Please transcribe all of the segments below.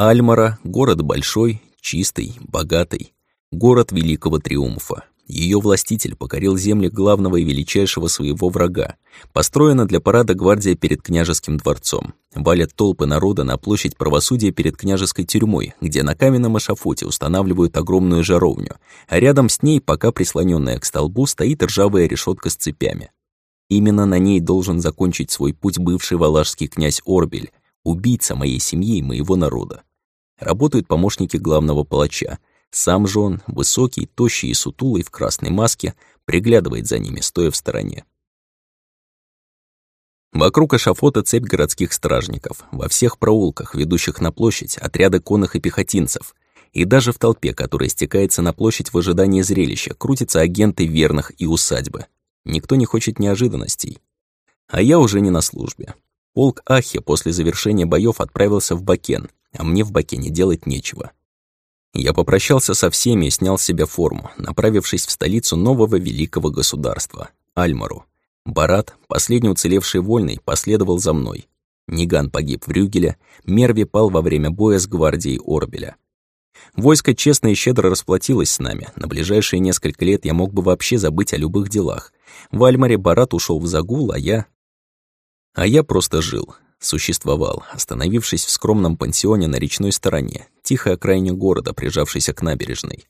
Альмара — город большой, чистый, богатый. Город великого триумфа. Ее властитель покорил земли главного и величайшего своего врага. Построена для парада гвардия перед княжеским дворцом. Валят толпы народа на площадь правосудия перед княжеской тюрьмой, где на каменном эшафоте устанавливают огромную жаровню, а рядом с ней, пока прислоненная к столбу, стоит ржавая решетка с цепями. Именно на ней должен закончить свой путь бывший валашский князь Орбель, убийца моей семьи и моего народа. Работают помощники главного палача, сам же он, высокий, тощий и сутулый в красной маске, приглядывает за ними, стоя в стороне. Вокруг эшафота цепь городских стражников, во всех проулках, ведущих на площадь, отряды конных и пехотинцев. И даже в толпе, которая стекается на площадь в ожидании зрелища, крутятся агенты верных и усадьбы. Никто не хочет неожиданностей. А я уже не на службе. Полк Ахи после завершения боев отправился в Бакен, а мне в Бакене делать нечего. Я попрощался со всеми и снял с себя форму, направившись в столицу нового великого государства — Альмару. Барат, последний уцелевший вольный, последовал за мной. Ниган погиб в Рюгеле, Мерви пал во время боя с гвардией Орбеля. Войско честно и щедро расплатилось с нами. На ближайшие несколько лет я мог бы вообще забыть о любых делах. В Альмаре Барат ушел в загул, а я... А я просто жил, существовал, остановившись в скромном пансионе на речной стороне, тихой окраине города, прижавшейся к набережной.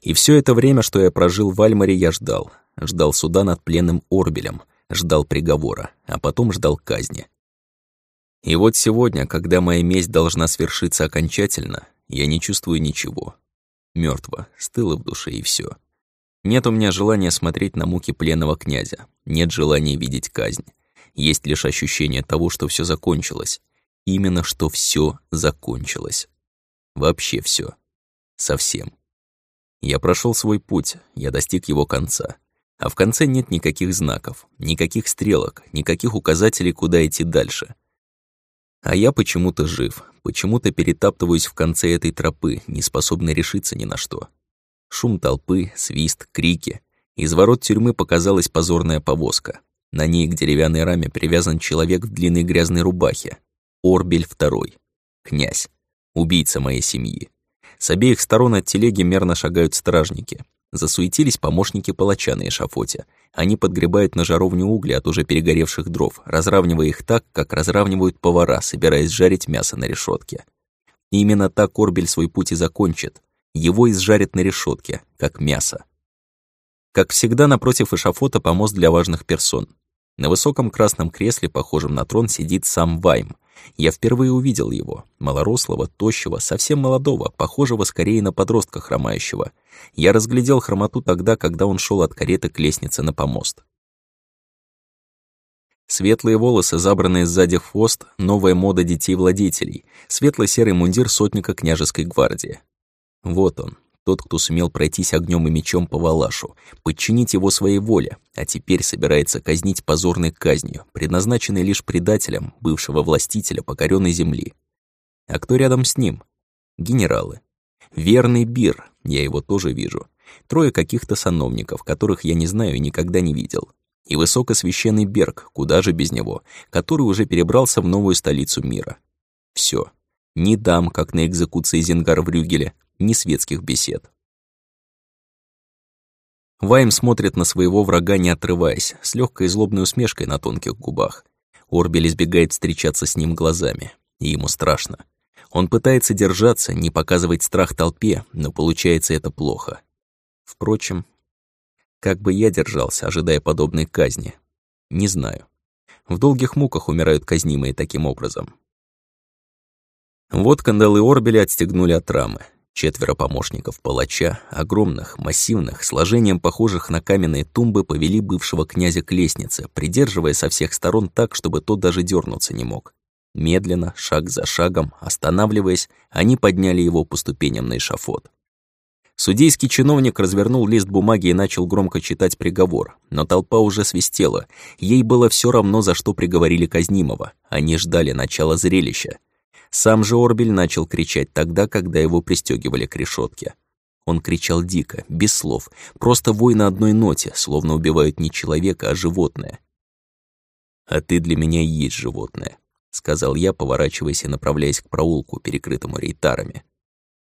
И все это время, что я прожил в Альмаре, я ждал. Ждал суда над пленным Орбелем, ждал приговора, а потом ждал казни. И вот сегодня, когда моя месть должна свершиться окончательно, я не чувствую ничего. Мёртво, стыло в душе и все. Нет у меня желания смотреть на муки пленного князя, нет желания видеть казнь. Есть лишь ощущение того, что все закончилось. Именно что все закончилось. Вообще все. Совсем. Я прошел свой путь, я достиг его конца. А в конце нет никаких знаков, никаких стрелок, никаких указателей, куда идти дальше. А я почему-то жив, почему-то перетаптываюсь в конце этой тропы, не способный решиться ни на что. Шум толпы, свист, крики. Из ворот тюрьмы показалась позорная повозка. На ней к деревянной раме привязан человек в длинной грязной рубахе. Орбель второй. Князь. Убийца моей семьи. С обеих сторон от телеги мерно шагают стражники. Засуетились помощники палача на эшафоте. Они подгребают на жаровню угли от уже перегоревших дров, разравнивая их так, как разравнивают повара, собираясь жарить мясо на решетке. И именно так Орбель свой путь и закончит. Его изжарят на решетке, как мясо. Как всегда, напротив эшафота помост для важных персон. На высоком красном кресле, похожем на трон, сидит сам Вайм. Я впервые увидел его, малорослого, тощего, совсем молодого, похожего скорее на подростка хромающего. Я разглядел хромоту тогда, когда он шел от кареты к лестнице на помост. Светлые волосы, забранные сзади в хвост, новая мода детей-владетелей, светло-серый мундир сотника княжеской гвардии. Вот он, тот, кто сумел пройтись огнем и мечом по Валашу, подчинить его своей воле, а теперь собирается казнить позорной казнью, предназначенной лишь предателям бывшего властителя покоренной земли. А кто рядом с ним? Генералы. Верный Бир, я его тоже вижу. Трое каких-то сановников, которых я не знаю и никогда не видел. И высокосвященный Берг, куда же без него, который уже перебрался в новую столицу мира. Все. Ни дам, как на экзекуции Зингар в Рюгеле, ни светских бесед. Вайм смотрит на своего врага, не отрываясь, с легкой злобной усмешкой на тонких губах. Орбель избегает встречаться с ним глазами, и ему страшно. Он пытается держаться, не показывать страх толпе, но получается это плохо. Впрочем, как бы я держался, ожидая подобной казни, не знаю. В долгих муках умирают казнимые таким образом. Вот кандалы Орбеля отстегнули от рамы. Четверо помощников палача, огромных, массивных, сложением похожих на каменные тумбы, повели бывшего князя к лестнице, придерживая со всех сторон так, чтобы тот даже дернуться не мог. Медленно, шаг за шагом, останавливаясь, они подняли его по ступеням на эшафот. Судейский чиновник развернул лист бумаги и начал громко читать приговор, но толпа уже свистела. Ей было все равно, за что приговорили казнимого. Они ждали начала зрелища. Сам же Орбель начал кричать тогда, когда его пристегивали к решетке. Он кричал дико, без слов, просто вой на одной ноте, словно убивают не человека, а животное. «А ты для меня и есть животное. — сказал я, поворачиваясь и направляясь к проулку, перекрытому рейтарами.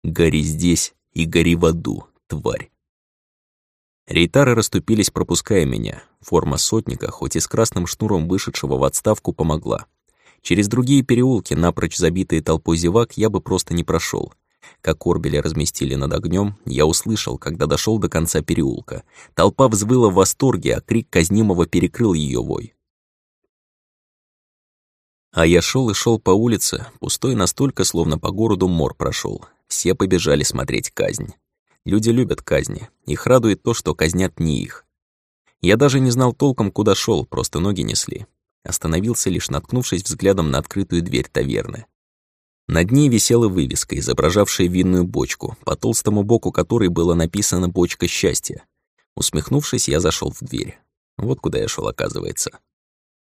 «Гори здесь и гори в аду, тварь!» Рейтары расступились, пропуская меня. Форма сотника, хоть и с красным шнуром вышедшего в отставку, помогла. Через другие переулки, напрочь забитые толпой зевак, я бы просто не прошел. Как Орбеля разместили над огнем, я услышал, когда дошел до конца переулка. Толпа взвыла в восторге, а крик казнимого перекрыл ее вой. А я шел и шел по улице, пустой настолько, словно по городу мор прошел. Все побежали смотреть казнь. Люди любят казни, их радует то, что казнят не их. Я даже не знал толком, куда шел, просто ноги несли. Остановился, лишь наткнувшись взглядом на открытую дверь таверны. Над ней висела вывеска, изображавшая винную бочку, по толстому боку которой было написано «Бочка счастья». Усмехнувшись, я зашел в дверь. Вот куда я шел, оказывается.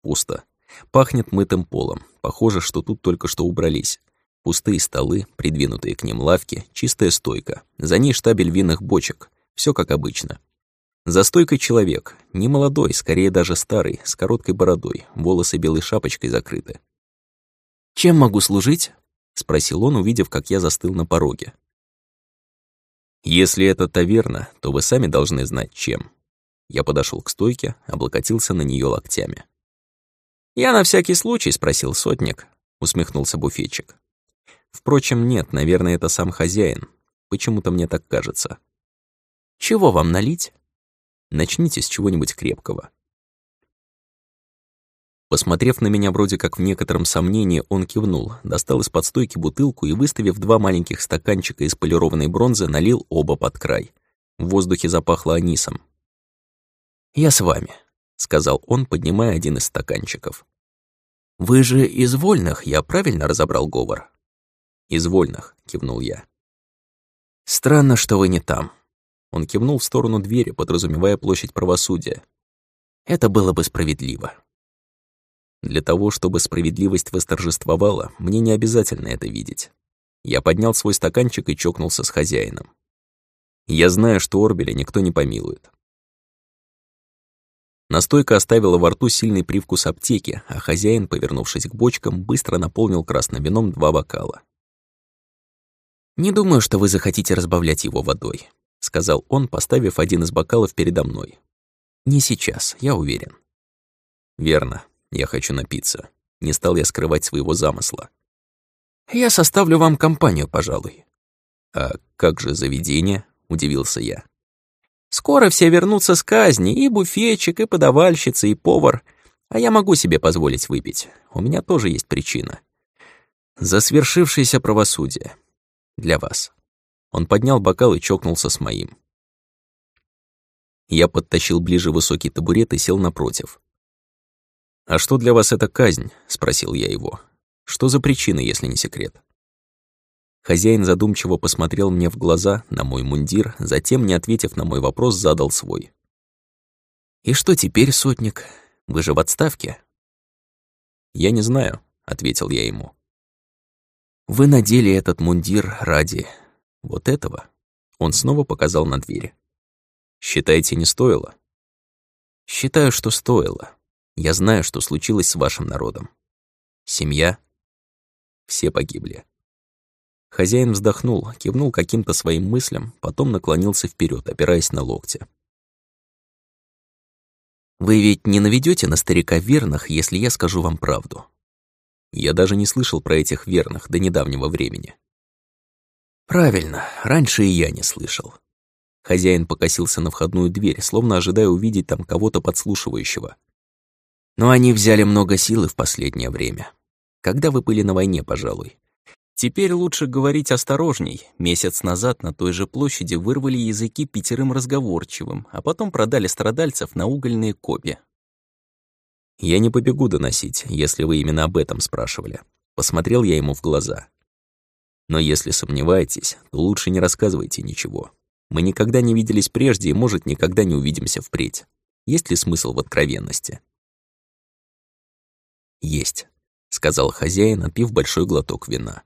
Пусто. Пахнет мытым полом. Похоже, что тут только что убрались. Пустые столы, придвинутые к ним лавки, чистая стойка. За ней штабель винных бочек. Все как обычно. За стойкой человек. Не молодой, скорее даже старый, с короткой бородой, волосы белой шапочкой закрыты. «Чем могу служить?» — спросил он, увидев, как я застыл на пороге. «Если это таверна, то вы сами должны знать, чем». Я подошел к стойке, облокотился на нее локтями. «Я на всякий случай спросил сотник», — усмехнулся буфетчик. «Впрочем, нет, наверное, это сам хозяин. Почему-то мне так кажется». «Чего вам налить?» «Начните с чего-нибудь крепкого». Посмотрев на меня вроде как в некотором сомнении, он кивнул, достал из-под стойки бутылку и, выставив два маленьких стаканчика из полированной бронзы, налил оба под край. В воздухе запахло анисом. «Я с вами», — сказал он, поднимая один из стаканчиков. «Вы же из вольных, я правильно разобрал говор?» «Из вольных», — кивнул я. «Странно, что вы не там». Он кивнул в сторону двери, подразумевая площадь правосудия. «Это было бы справедливо». Для того, чтобы справедливость восторжествовала, мне не обязательно это видеть. Я поднял свой стаканчик и чокнулся с хозяином. Я знаю, что Орбеля никто не помилует. Настойка оставила во рту сильный привкус аптеки, а хозяин, повернувшись к бочкам, быстро наполнил красным вином два бокала. «Не думаю, что вы захотите разбавлять его водой», — сказал он, поставив один из бокалов передо мной. «Не сейчас, я уверен». «Верно, я хочу напиться. Не стал я скрывать своего замысла». «Я составлю вам компанию, пожалуй». «А как же заведение?» — удивился я. Скоро все вернутся с казни, и буфетчик, и подавальщица, и повар. А я могу себе позволить выпить. У меня тоже есть причина. За свершившееся правосудие. Для вас. Он поднял бокал и чокнулся с моим. Я подтащил ближе высокий табурет и сел напротив. «А что для вас это казнь?» — спросил я его. «Что за причина, если не секрет?» Хозяин задумчиво посмотрел мне в глаза, на мой мундир, затем, не ответив на мой вопрос, задал свой. «И что теперь, сотник? Вы же в отставке?» «Я не знаю», — ответил я ему. «Вы надели этот мундир ради вот этого?» Он снова показал на двери. «Считаете, не стоило?» «Считаю, что стоило. Я знаю, что случилось с вашим народом. Семья. Все погибли. Хозяин вздохнул, кивнул каким-то своим мыслям, потом наклонился вперед, опираясь на локти. «Вы ведь не наведете на старика верных, если я скажу вам правду?» Я даже не слышал про этих верных до недавнего времени. «Правильно, раньше и я не слышал». Хозяин покосился на входную дверь, словно ожидая увидеть там кого-то подслушивающего. Но они взяли много силы в последнее время. Когда вы были на войне, пожалуй. Теперь лучше говорить осторожней. Месяц назад на той же площади вырвали языки пятерым разговорчивым, а потом продали страдальцев на угольные копья. «Я не побегу доносить, если вы именно об этом спрашивали». Посмотрел я ему в глаза. «Но если сомневаетесь, то лучше не рассказывайте ничего. Мы никогда не виделись прежде и, может, никогда не увидимся впредь. Есть ли смысл в откровенности?» «Есть», — сказал хозяин, отпив большой глоток вина.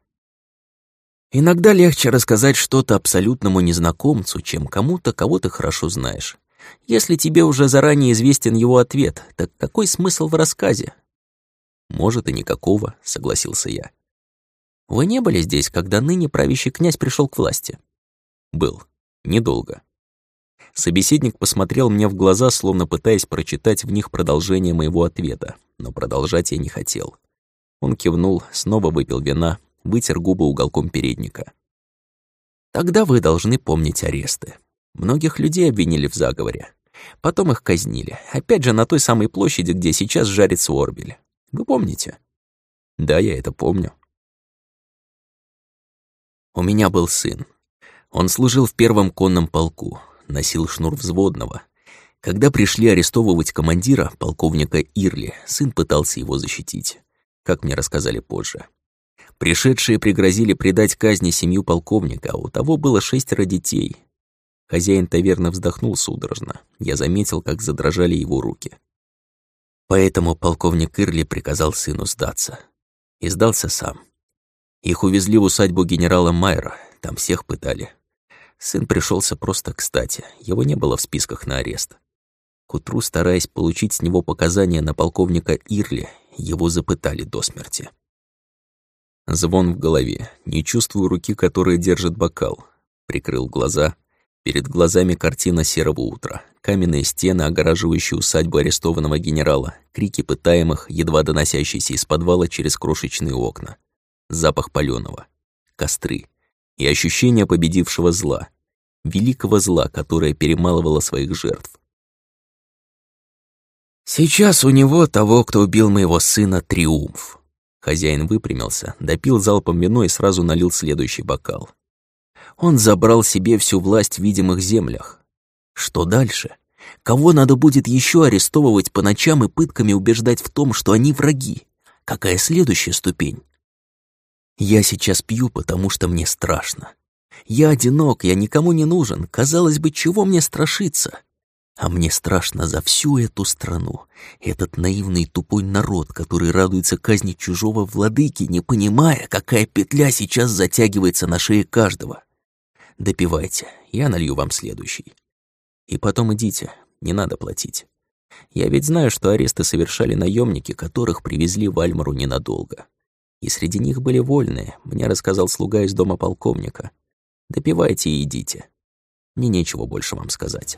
Иногда легче рассказать что-то абсолютному незнакомцу, чем кому-то, кого ты хорошо знаешь. Если тебе уже заранее известен его ответ, так какой смысл в рассказе? Может, и никакого, согласился я. Вы не были здесь, когда ныне правящий князь пришел к власти? Был. Недолго. Собеседник посмотрел мне в глаза, словно пытаясь прочитать в них продолжение моего ответа, но продолжать я не хотел. Он кивнул, снова выпил вина, вытер губы уголком передника. «Тогда вы должны помнить аресты. Многих людей обвинили в заговоре. Потом их казнили. Опять же, на той самой площади, где сейчас жарится Орбель. Вы помните? Да, я это помню. У меня был сын. Он служил в первом конном полку, носил шнур взводного. Когда пришли арестовывать командира, полковника Ирли, сын пытался его защитить, как мне рассказали позже. Пришедшие пригрозили предать казни семью полковника, а у того было шестеро детей, Хозяин таверны вздохнул судорожно. Я заметил, как задрожали его руки. Поэтому полковник Ирли приказал сыну сдаться. И сдался сам. Их увезли в усадьбу генерала Майера, там всех пытали. Сын пришелся просто кстати, его не было в списках на арест. К утру, стараясь получить с него показания на полковника Ирли, его запытали до смерти. Звон в голове, не чувствую руки, которая держит бокал. Прикрыл глаза, Перед глазами картина серого утра. Каменные стены, огораживающие усадьбу арестованного генерала, крики пытаемых, едва доносящиеся из подвала через крошечные окна. Запах палёного, костры и ощущение победившего зла. Великого зла, которое перемалывало своих жертв. «Сейчас у него, того, кто убил моего сына, триумф». Хозяин выпрямился, допил залпом вино и сразу налил следующий бокал. Он забрал себе всю власть в видимых землях. Что дальше? Кого надо будет еще арестовывать по ночам и пытками убеждать в том, что они враги? Какая следующая ступень? Я сейчас пью, потому что мне страшно. Я одинок, я никому не нужен. Казалось бы, чего мне страшиться? А мне страшно за всю эту страну, этот наивный тупой народ, который радуется казни чужого владыки, не понимая, какая петля сейчас затягивается на шее каждого. Допивайте, я налью вам следующий. И потом идите, не надо платить. Я ведь знаю, что аресты совершали наемники, которых привезли в Альмару ненадолго. И среди них были вольные, мне рассказал слуга из дома полковника. Допивайте и идите. Мне нечего больше вам сказать.